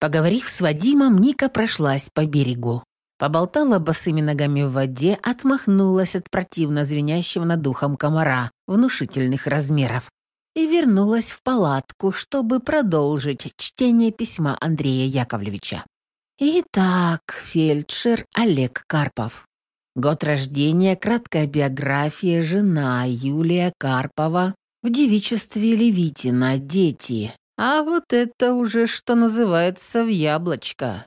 Поговорив с Вадимом, Ника прошлась по берегу. Поболтала босыми ногами в воде, отмахнулась от противно звенящего над духом комара внушительных размеров и вернулась в палатку, чтобы продолжить чтение письма Андрея Яковлевича. Итак, фельдшер Олег Карпов. Год рождения, краткая биография, жена Юлия Карпова, в девичестве Левитина, дети. А вот это уже, что называется, в яблочко.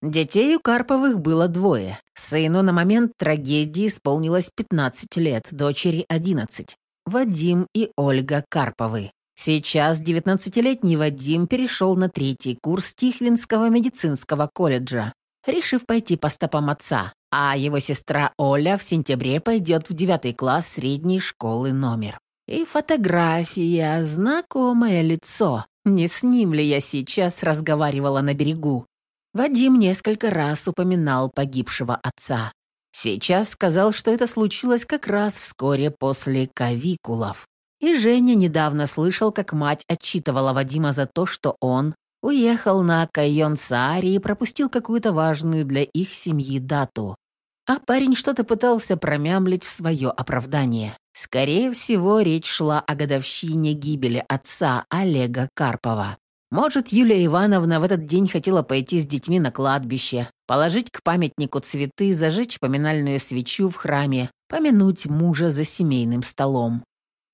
Детей у Карповых было двое. Сыну на момент трагедии исполнилось 15 лет, дочери 11. Вадим и Ольга Карповы. Сейчас 19-летний Вадим перешел на третий курс Тихвинского медицинского колледжа, решив пойти по стопам отца, а его сестра Оля в сентябре пойдет в девятый класс средней школы номер. И фотография, знакомое лицо. Не с ним ли я сейчас разговаривала на берегу? Вадим несколько раз упоминал погибшего отца. Сейчас сказал, что это случилось как раз вскоре после кавикулов. И Женя недавно слышал, как мать отчитывала Вадима за то, что он уехал на Кайон-Саари и пропустил какую-то важную для их семьи дату. А парень что-то пытался промямлить в свое оправдание. Скорее всего, речь шла о годовщине гибели отца Олега Карпова. Может, Юлия Ивановна в этот день хотела пойти с детьми на кладбище, положить к памятнику цветы, зажечь поминальную свечу в храме, помянуть мужа за семейным столом.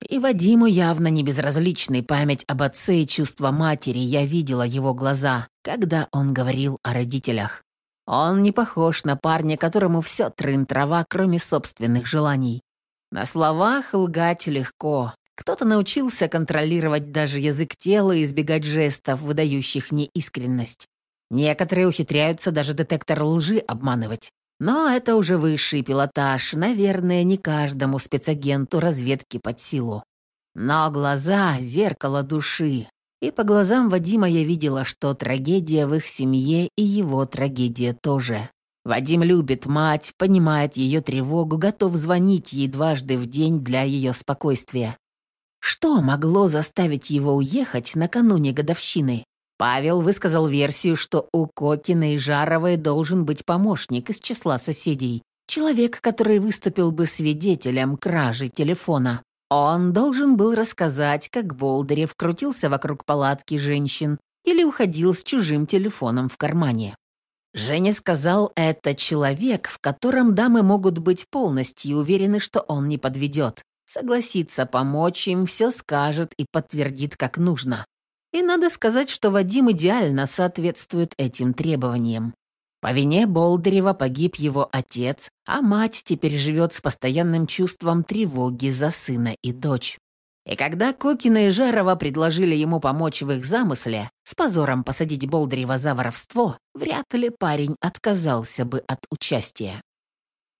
И Вадиму явно не безразличной память об отце и чувства матери, я видела его глаза, когда он говорил о родителях. Он не похож на парня, которому все трын-трава, кроме собственных желаний. На словах лгать легко, кто-то научился контролировать даже язык тела и избегать жестов, выдающих неискренность. Некоторые ухитряются даже детектор лжи обманывать. Но это уже высший пилотаж, наверное, не каждому спецагенту разведки под силу. Но глаза — зеркало души. И по глазам Вадима я видела, что трагедия в их семье и его трагедия тоже. Вадим любит мать, понимает ее тревогу, готов звонить ей дважды в день для ее спокойствия. Что могло заставить его уехать накануне годовщины? Павел высказал версию, что у Кокина и Жаровой должен быть помощник из числа соседей. Человек, который выступил бы свидетелем кражи телефона. Он должен был рассказать, как Болдырев крутился вокруг палатки женщин или уходил с чужим телефоном в кармане. Женя сказал, это человек, в котором дамы могут быть полностью уверены, что он не подведет согласится помочь им, все скажет и подтвердит как нужно. И надо сказать, что Вадим идеально соответствует этим требованиям. По вине Болдырева погиб его отец, а мать теперь живет с постоянным чувством тревоги за сына и дочь. И когда Кокина и Жарова предложили ему помочь в их замысле, с позором посадить Болдырева за воровство, вряд ли парень отказался бы от участия.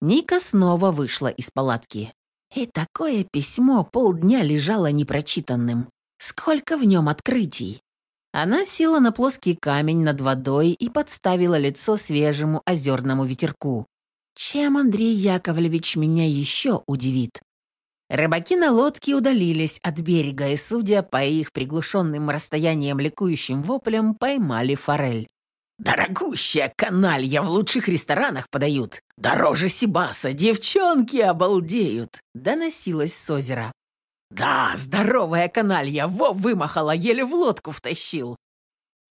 Ника снова вышла из палатки. И такое письмо полдня лежало непрочитанным. Сколько в нем открытий! Она села на плоский камень над водой и подставила лицо свежему озерному ветерку. Чем Андрей Яковлевич меня еще удивит? Рыбаки на лодке удалились от берега и, судя по их приглушенным расстояниям ликующим воплям, поймали форель. Дорогущая каналья в лучших ресторанах подают. Дороже Сибаса, девчонки обалдеют!» Доносилось с озера. «Да, здоровая каналья, во вымахала, еле в лодку втащил!»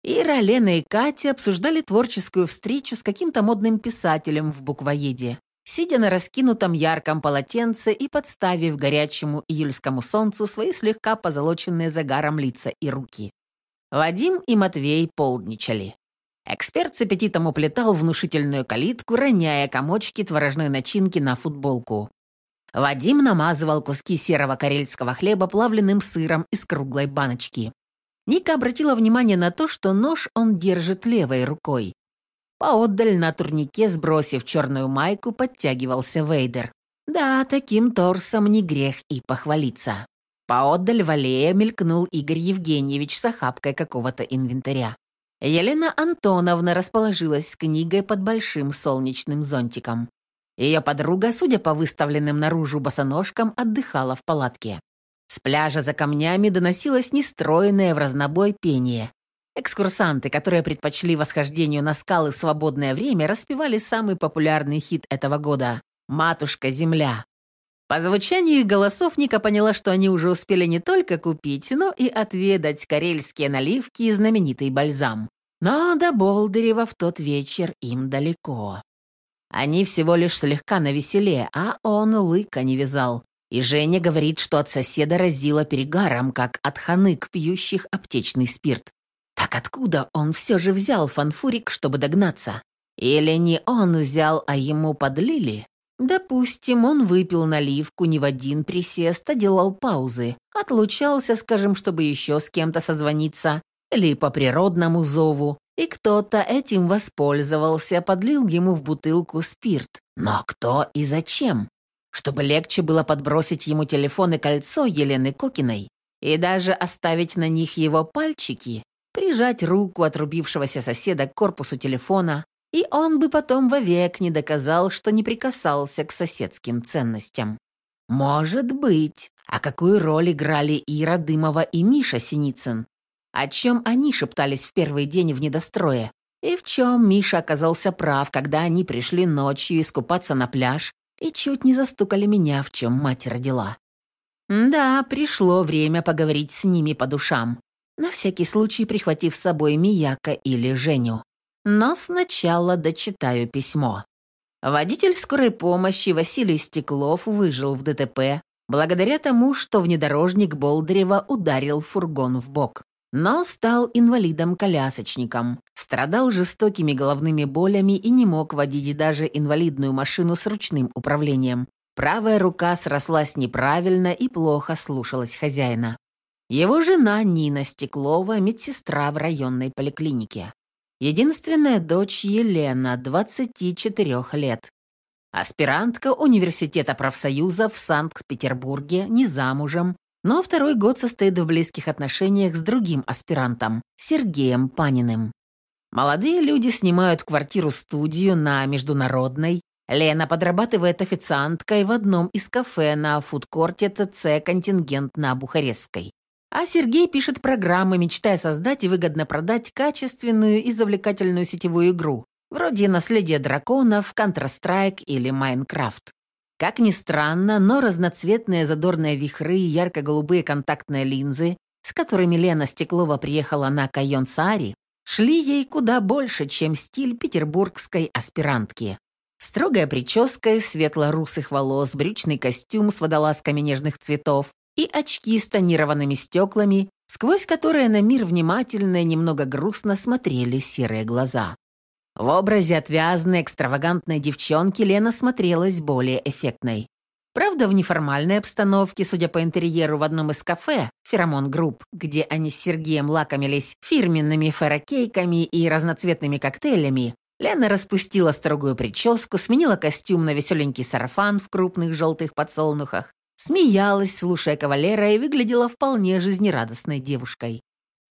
Ира, Лена и Катя обсуждали творческую встречу с каким-то модным писателем в буквоеде, сидя на раскинутом ярком полотенце и подставив горячему июльскому солнцу свои слегка позолоченные загаром лица и руки. Вадим и Матвей полдничали. Эксперт с аппетитом уплетал внушительную калитку, роняя комочки творожной начинки на футболку. Вадим намазывал куски серого карельского хлеба плавленным сыром из круглой баночки. Ника обратила внимание на то, что нож он держит левой рукой. Поотдаль на турнике, сбросив черную майку, подтягивался Вейдер. Да, таким торсом не грех и похвалиться. Поотдаль в аллее мелькнул Игорь Евгеньевич с охапкой какого-то инвентаря. Елена Антоновна расположилась с книгой под большим солнечным зонтиком. Ее подруга, судя по выставленным наружу босоножкам, отдыхала в палатке. С пляжа за камнями доносилось нестроенное в разнобой пение. Экскурсанты, которые предпочли восхождению на скалы свободное время, распевали самый популярный хит этого года «Матушка Земля». По звучанию их голосов Ника поняла, что они уже успели не только купить, но и отведать карельские наливки и знаменитый бальзам. Но до Болдырева в тот вечер им далеко. Они всего лишь слегка навеселе, а он лыка не вязал. И Женя говорит, что от соседа разило перегаром, как от ханык, пьющих аптечный спирт. Так откуда он все же взял фанфурик, чтобы догнаться? Или не он взял, а ему подлили? Допустим, он выпил наливку не в один присест, а делал паузы. Отлучался, скажем, чтобы еще с кем-то созвониться. Или по природному зову. И кто-то этим воспользовался, подлил ему в бутылку спирт. Но кто и зачем? Чтобы легче было подбросить ему телефон и кольцо Елены Кокиной и даже оставить на них его пальчики, прижать руку отрубившегося соседа к корпусу телефона, и он бы потом вовек не доказал, что не прикасался к соседским ценностям. Может быть. А какую роль играли Ира Дымова и Миша Синицын? О чем они шептались в первый день в недострое? И в чем Миша оказался прав, когда они пришли ночью искупаться на пляж и чуть не застукали меня, в чем мать родила. Да, пришло время поговорить с ними по душам на всякий случай прихватив с собой Мияка или Женю. Но сначала дочитаю письмо. Водитель скорой помощи Василий Стеклов выжил в ДТП благодаря тому, что внедорожник Болдырева ударил фургон в бок. Но стал инвалидом-колясочником, страдал жестокими головными болями и не мог водить даже инвалидную машину с ручным управлением. Правая рука срослась неправильно и плохо слушалась хозяина. Его жена Нина Стеклова, медсестра в районной поликлинике. Единственная дочь Елена, 24 лет. Аспирантка университета профсоюзов в Санкт-Петербурге, не замужем, но второй год состоит в близких отношениях с другим аспирантом, Сергеем Паниным. Молодые люди снимают квартиру-студию на Международной. Лена подрабатывает официанткой в одном из кафе на фудкорте ТЦ «Контингент» на Бухарестской. А Сергей пишет программы, мечтая создать и выгодно продать качественную и завлекательную сетевую игру, вроде «Наследие драконов», «Counter-Strike» или «Майнкрафт». Как ни странно, но разноцветные задорные вихры и ярко-голубые контактные линзы, с которыми Лена Стеклова приехала на Кайон-Саари, шли ей куда больше, чем стиль петербургской аспирантки. Строгая прическа светло-русых волос, брючный костюм с водолазками нежных цветов, и очки с тонированными стеклами, сквозь которые на мир внимательно и немного грустно смотрели серые глаза. В образе отвязной, экстравагантной девчонки Лена смотрелась более эффектной. Правда, в неформальной обстановке, судя по интерьеру в одном из кафе, «Феромон Групп», где они с Сергеем лакомились фирменными ферокейками и разноцветными коктейлями, Лена распустила строгую прическу, сменила костюм на веселенький сарафан в крупных желтых подсолнухах смеялась, слушая кавалера, и выглядела вполне жизнерадостной девушкой.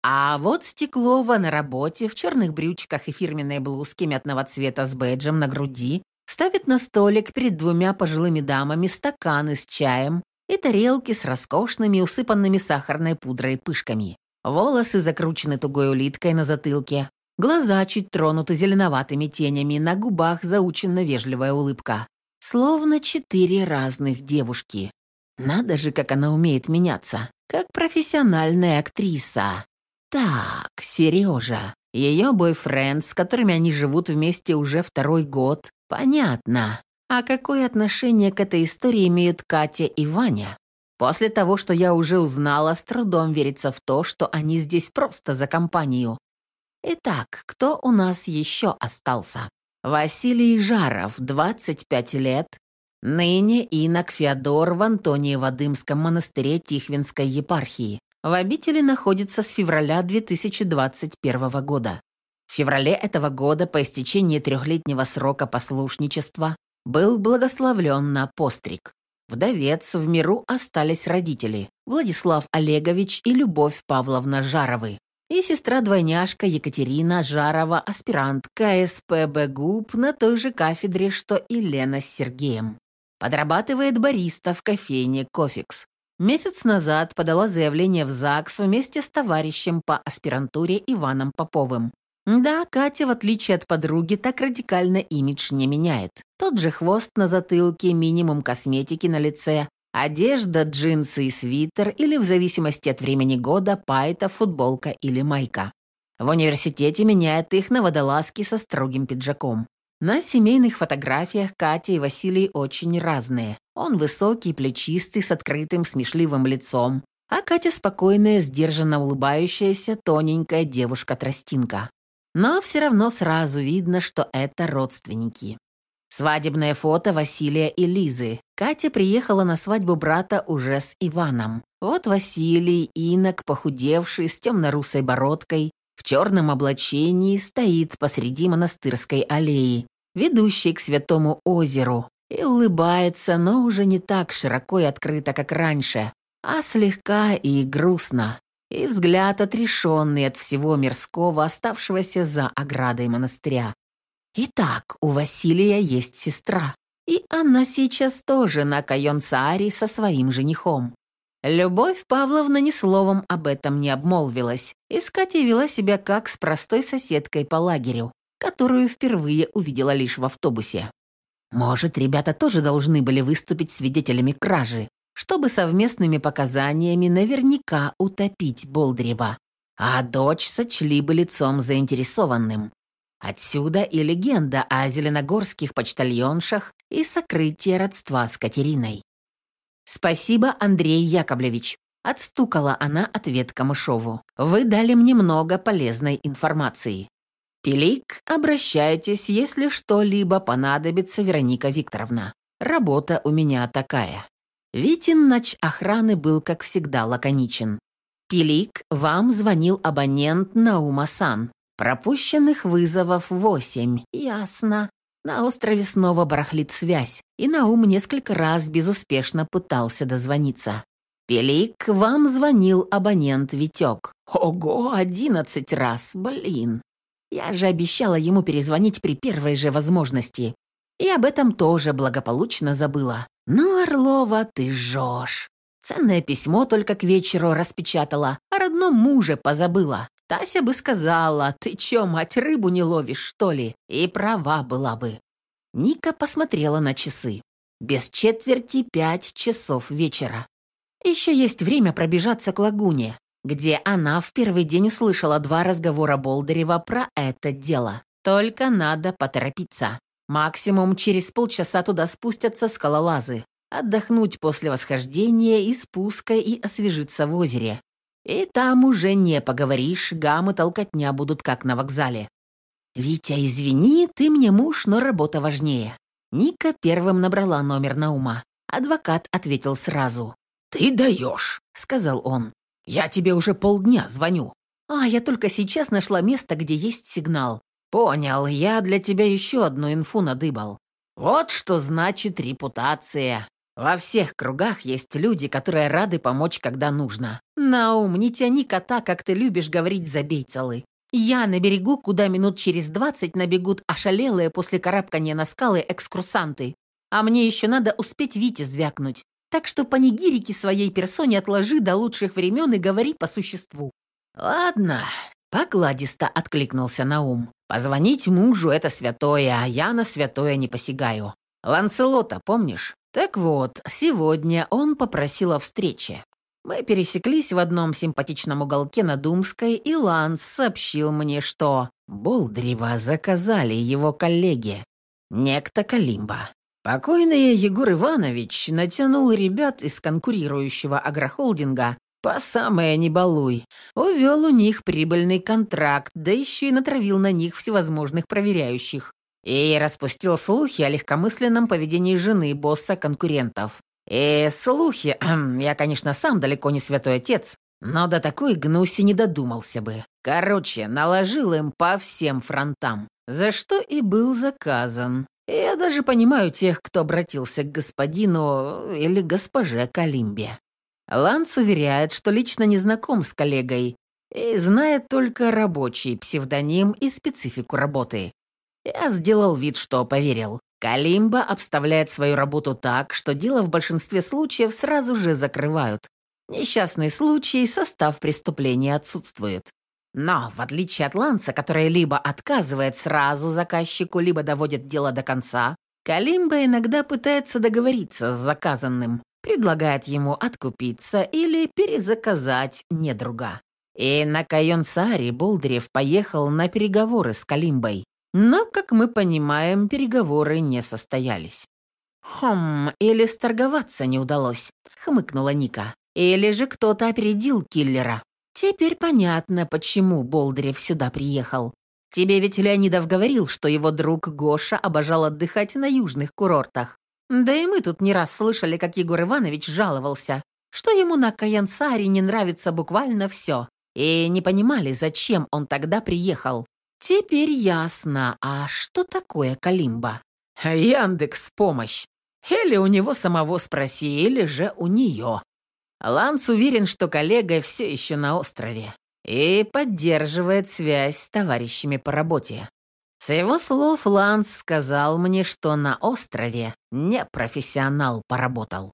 А вот Стеклова на работе в черных брючках и фирменной блузке мятного цвета с бэджем на груди ставит на столик перед двумя пожилыми дамами стаканы с чаем и тарелки с роскошными, усыпанными сахарной пудрой пышками. Волосы закручены тугой улиткой на затылке, глаза чуть тронуты зеленоватыми тенями, на губах заучена вежливая улыбка. Словно четыре разных девушки. Надо же, как она умеет меняться. Как профессиональная актриса. Так, Сережа. Ее бойфренд, с которыми они живут вместе уже второй год. Понятно. А какое отношение к этой истории имеют Катя и Ваня? После того, что я уже узнала, с трудом верится в то, что они здесь просто за компанию. Итак, кто у нас еще остался? Василий Жаров, 25 лет, Ныне инок Феодор в Антониево-Дымском монастыре Тихвинской епархии. В обители находится с февраля 2021 года. В феврале этого года по истечении трехлетнего срока послушничества был благословлен на постриг. Вдовец в миру остались родители Владислав Олегович и Любовь Павловна Жаровы и сестра-двойняшка Екатерина Жарова, аспирант КСПБ ГУП на той же кафедре, что и Лена с Сергеем. Подрабатывает бариста в кофейне «Кофикс». Месяц назад подала заявление в ЗАГС вместе с товарищем по аспирантуре Иваном Поповым. Да, Катя, в отличие от подруги, так радикально имидж не меняет. Тот же хвост на затылке, минимум косметики на лице, одежда, джинсы и свитер или, в зависимости от времени года, пайта, футболка или майка. В университете меняет их на водолазки со строгим пиджаком. На семейных фотографиях Катя и Василий очень разные. Он высокий, плечистый, с открытым, смешливым лицом, а Катя спокойная, сдержанно улыбающаяся, тоненькая девушка-тростинка. Но все равно сразу видно, что это родственники. Свадебное фото Василия и Лизы. Катя приехала на свадьбу брата уже с Иваном. Вот Василий, инок, похудевший, с темно-русой бородкой, в черном облачении, стоит посреди монастырской аллеи, ведущей к святому озеру, и улыбается, но уже не так широко и открыто, как раньше, а слегка и грустно, и взгляд отрешенный от всего мирского, оставшегося за оградой монастыря. Итак, у Василия есть сестра, и она сейчас тоже на Кайон-Сааре со своим женихом. Любовь Павловна ни словом об этом не обмолвилась, и вела себя как с простой соседкой по лагерю, которую впервые увидела лишь в автобусе. Может, ребята тоже должны были выступить свидетелями кражи, чтобы совместными показаниями наверняка утопить Болдрева, а дочь сочли бы лицом заинтересованным. Отсюда и легенда о зеленогорских почтальоншах и сокрытие родства с Катериной. «Спасибо, Андрей Яковлевич», — отстукала она ответ Камышову. «Вы дали мне много полезной информации. Пелик, обращайтесь, если что-либо понадобится, Вероника Викторовна. Работа у меня такая». Витин нач охраны был, как всегда, лаконичен. «Пелик, вам звонил абонент Наумасан. Пропущенных вызовов восемь. Ясно. На острове снова барахлит связь, и Наум несколько раз безуспешно пытался дозвониться. «Пелик, вам звонил абонент Витек». «Ого, одиннадцать раз, блин!» Я же обещала ему перезвонить при первой же возможности. И об этом тоже благополучно забыла. «Ну, Орлова, ты жжешь!» Ценное письмо только к вечеру распечатала, о родном муже позабыла. Тася бы сказала, ты чё, мать, рыбу не ловишь, что ли? И права была бы. Ника посмотрела на часы. Без четверти пять часов вечера. Еще есть время пробежаться к лагуне, где она в первый день услышала два разговора Болдырева про это дело. Только надо поторопиться. Максимум через полчаса туда спустятся скалолазы. Отдохнуть после восхождения и спуска и освежиться в озере. И там уже не поговоришь, гаммы толкотня будут как на вокзале. «Витя, извини, ты мне муж, но работа важнее». Ника первым набрала номер на ума. Адвокат ответил сразу. «Ты даешь», — сказал он. «Я тебе уже полдня звоню». «А, я только сейчас нашла место, где есть сигнал. «Понял, я для тебя еще одну инфу надыбал. Вот что значит репутация. Во всех кругах есть люди, которые рады помочь, когда нужно. Наум, не тяни кота, как ты любишь говорить, забей целы. Я на берегу, куда минут через двадцать набегут ошалелые после карабкания на скалы экскурсанты. А мне еще надо успеть Вите звякнуть. Так что панигирики своей персоне отложи до лучших времен и говори по существу». «Ладно», — покладисто откликнулся Наум. Позвонить мужу — это святое, а я на святое не посягаю. Ланселота, помнишь? Так вот, сегодня он попросил о встрече. Мы пересеклись в одном симпатичном уголке на Думской, и Ланс сообщил мне, что Болдрева заказали его коллеги. Некто Калимба. Покойный Егор Иванович натянул ребят из конкурирующего агрохолдинга по самое не балуй. Увел у них прибыльный контракт, да еще и натравил на них всевозможных проверяющих. И распустил слухи о легкомысленном поведении жены босса конкурентов. И слухи, я, конечно, сам далеко не святой отец, но до такой гнуси не додумался бы. Короче, наложил им по всем фронтам, за что и был заказан. Я даже понимаю тех, кто обратился к господину или госпоже Калимбе. Ланс уверяет, что лично не знаком с коллегой и знает только рабочий псевдоним и специфику работы. Я сделал вид, что поверил. Калимба обставляет свою работу так, что дело в большинстве случаев сразу же закрывают. Несчастный случай, состав преступления отсутствует. Но, в отличие от Ланса, который либо отказывает сразу заказчику, либо доводит дело до конца, Калимба иногда пытается договориться с заказанным, предлагает ему откупиться или перезаказать недруга. И на Кайонсаре Болдырев поехал на переговоры с Калимбой. Но, как мы понимаем, переговоры не состоялись. «Хм, или сторговаться не удалось», — хмыкнула Ника. «Или же кто-то опередил киллера. Теперь понятно, почему Болдырев сюда приехал. Тебе ведь Леонидов говорил, что его друг Гоша обожал отдыхать на южных курортах. Да и мы тут не раз слышали, как Егор Иванович жаловался, что ему на Каянсаре не нравится буквально все. И не понимали, зачем он тогда приехал. Теперь ясно, а что такое Калимба? Яндекс помощь. Или у него самого спроси, или же у нее. Ланс уверен, что коллега все еще на острове и поддерживает связь с товарищами по работе. С его слов Ланс сказал мне, что на острове не профессионал поработал.